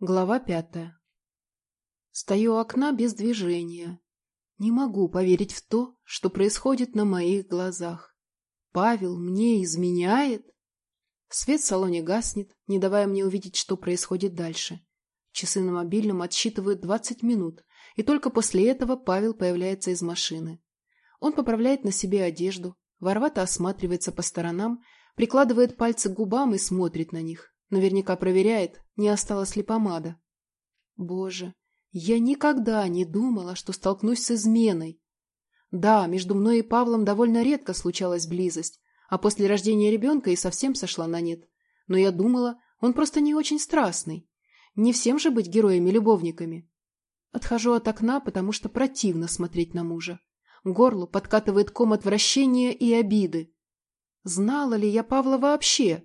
Глава пятая. Стою у окна без движения. Не могу поверить в то, что происходит на моих глазах. Павел мне изменяет? Свет в салоне гаснет, не давая мне увидеть, что происходит дальше. Часы на мобильном отсчитывают 20 минут, и только после этого Павел появляется из машины. Он поправляет на себе одежду, воровато осматривается по сторонам, прикладывает пальцы к губам и смотрит на них, Наверняка проверяет, не осталась ли помада. Боже, я никогда не думала, что столкнусь с изменой. Да, между мной и Павлом довольно редко случалась близость, а после рождения ребенка и совсем сошла на нет. Но я думала, он просто не очень страстный. Не всем же быть героями-любовниками. Отхожу от окна, потому что противно смотреть на мужа. Горло подкатывает ком отвращения и обиды. Знала ли я Павла вообще?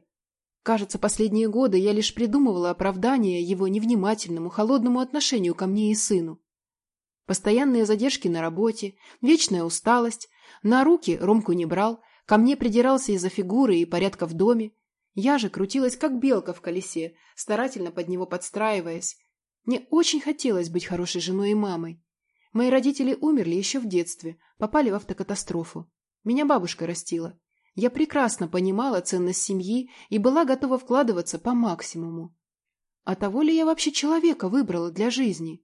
Кажется, последние годы я лишь придумывала оправдание его невнимательному, холодному отношению ко мне и сыну. Постоянные задержки на работе, вечная усталость. На руки Ромку не брал, ко мне придирался из-за фигуры и порядка в доме. Я же крутилась, как белка в колесе, старательно под него подстраиваясь. Мне очень хотелось быть хорошей женой и мамой. Мои родители умерли еще в детстве, попали в автокатастрофу. Меня бабушка растила. Я прекрасно понимала ценность семьи и была готова вкладываться по максимуму. А того ли я вообще человека выбрала для жизни?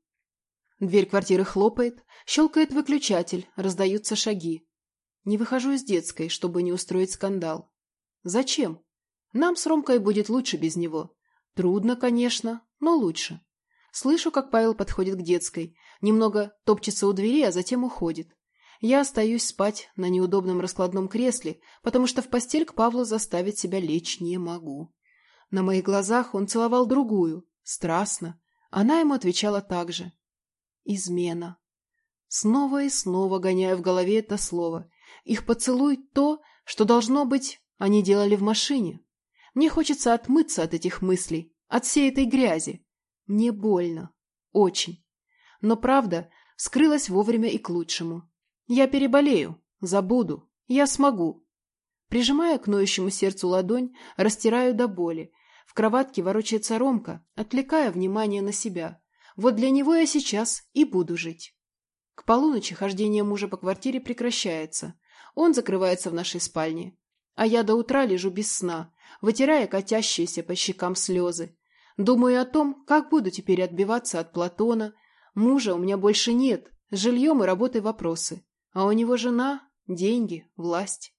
Дверь квартиры хлопает, щелкает выключатель, раздаются шаги. Не выхожу из детской, чтобы не устроить скандал. Зачем? Нам с Ромкой будет лучше без него. Трудно, конечно, но лучше. Слышу, как Павел подходит к детской, немного топчется у двери, а затем уходит. Я остаюсь спать на неудобном раскладном кресле, потому что в постель к Павлу заставить себя лечь не могу. На моих глазах он целовал другую, страстно. Она ему отвечала так же. Измена. Снова и снова гоняю в голове это слово. Их поцелуй — то, что должно быть, они делали в машине. Мне хочется отмыться от этих мыслей, от всей этой грязи. Мне больно. Очень. Но правда скрылась вовремя и к лучшему. Я переболею, забуду, я смогу. Прижимая к ноющему сердцу ладонь, растираю до боли. В кроватке ворочается Ромка, отвлекая внимание на себя. Вот для него я сейчас и буду жить. К полуночи хождение мужа по квартире прекращается. Он закрывается в нашей спальне. А я до утра лежу без сна, вытирая катящиеся по щекам слезы. Думаю о том, как буду теперь отбиваться от Платона. Мужа у меня больше нет, с жильем и работой вопросы. А у него жена, деньги, власть.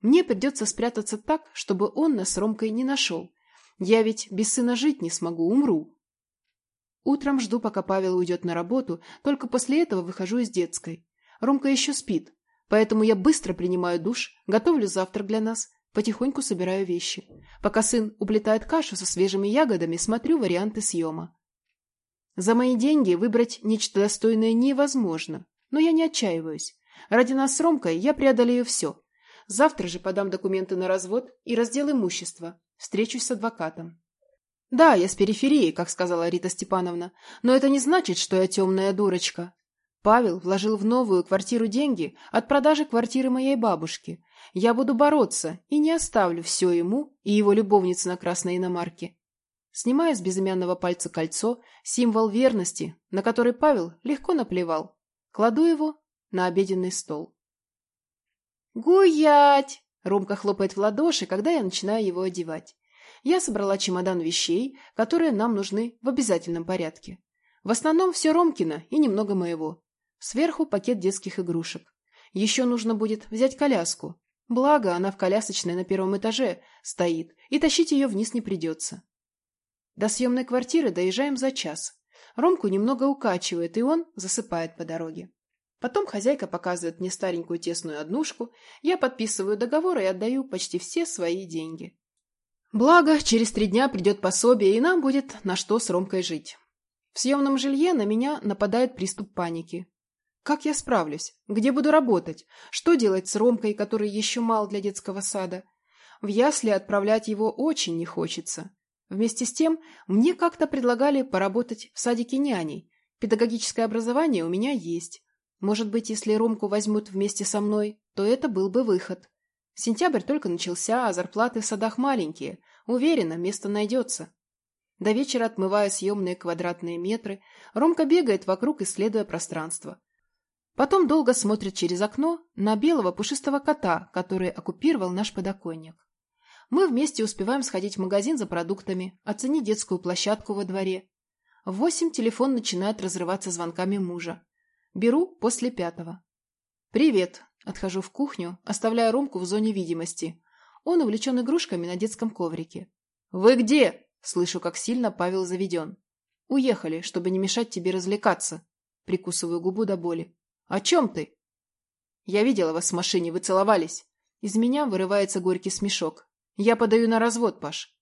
Мне придется спрятаться так, чтобы он нас с Ромкой не нашел. Я ведь без сына жить не смогу, умру. Утром жду, пока Павел уйдет на работу, только после этого выхожу из детской. Ромка еще спит, поэтому я быстро принимаю душ, готовлю завтрак для нас, потихоньку собираю вещи. Пока сын уплетает кашу со свежими ягодами, смотрю варианты съема. За мои деньги выбрать нечто достойное невозможно, но я не отчаиваюсь. Ради нас с Ромкой я преодолею все. Завтра же подам документы на развод и раздел имущества. Встречусь с адвокатом. Да, я с периферии, как сказала Рита Степановна, но это не значит, что я темная дурочка. Павел вложил в новую квартиру деньги от продажи квартиры моей бабушки. Я буду бороться и не оставлю все ему и его любовнице на красной иномарке. Снимая с безымянного пальца кольцо, символ верности, на который Павел легко наплевал, кладу его на обеденный стол. «Гулять!» — Ромка хлопает в ладоши, когда я начинаю его одевать. Я собрала чемодан вещей, которые нам нужны в обязательном порядке. В основном все Ромкино и немного моего. Сверху пакет детских игрушек. Еще нужно будет взять коляску. Благо, она в колясочной на первом этаже стоит, и тащить ее вниз не придется. До съемной квартиры доезжаем за час. Ромку немного укачивает, и он засыпает по дороге. Потом хозяйка показывает мне старенькую тесную однушку, я подписываю договор и отдаю почти все свои деньги. Благо, через три дня придет пособие, и нам будет на что с Ромкой жить. В съемном жилье на меня нападает приступ паники. Как я справлюсь? Где буду работать? Что делать с Ромкой, который еще мал для детского сада? В ясли отправлять его очень не хочется. Вместе с тем, мне как-то предлагали поработать в садике няней. Педагогическое образование у меня есть. Может быть, если Ромку возьмут вместе со мной, то это был бы выход. Сентябрь только начался, а зарплаты в садах маленькие. Уверена, место найдется. До вечера отмывая съемные квадратные метры, Ромка бегает вокруг, исследуя пространство. Потом долго смотрит через окно на белого пушистого кота, который оккупировал наш подоконник. Мы вместе успеваем сходить в магазин за продуктами, оценить детскую площадку во дворе. В восемь телефон начинает разрываться звонками мужа. Беру после пятого. «Привет!» – отхожу в кухню, оставляя Ромку в зоне видимости. Он увлечен игрушками на детском коврике. «Вы где?» – слышу, как сильно Павел заведен. «Уехали, чтобы не мешать тебе развлекаться». Прикусываю губу до боли. «О чем ты?» «Я видела вас в машине, вы целовались». Из меня вырывается горький смешок. «Я подаю на развод, Паш».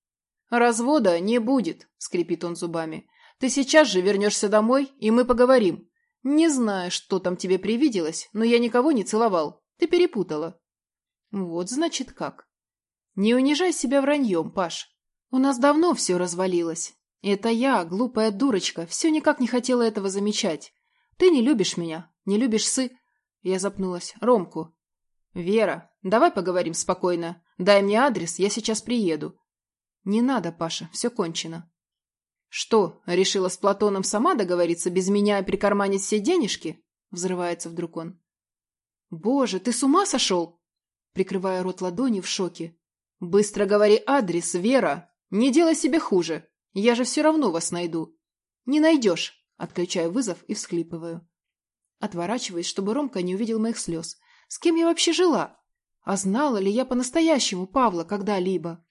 «Развода не будет», — скрипит он зубами. «Ты сейчас же вернешься домой, и мы поговорим. Не знаю, что там тебе привиделось, но я никого не целовал. Ты перепутала». «Вот, значит, как». «Не унижай себя враньем, Паш. У нас давно все развалилось. Это я, глупая дурочка, все никак не хотела этого замечать. Ты не любишь меня, не любишь сы...» Я запнулась. «Ромку». «Вера, давай поговорим спокойно. Дай мне адрес, я сейчас приеду». «Не надо, Паша, все кончено». «Что, решила с Платоном сама договориться без меня и прикарманить все денежки?» Взрывается вдруг он. «Боже, ты с ума сошел?» Прикрывая рот ладонью в шоке. «Быстро говори адрес, Вера! Не делай себе хуже! Я же все равно вас найду!» «Не найдешь!» Отключаю вызов и всхлипываю. Отворачиваюсь, чтобы Ромка не увидел моих слез. С кем я вообще жила? А знала ли я по-настоящему Павла когда-либо?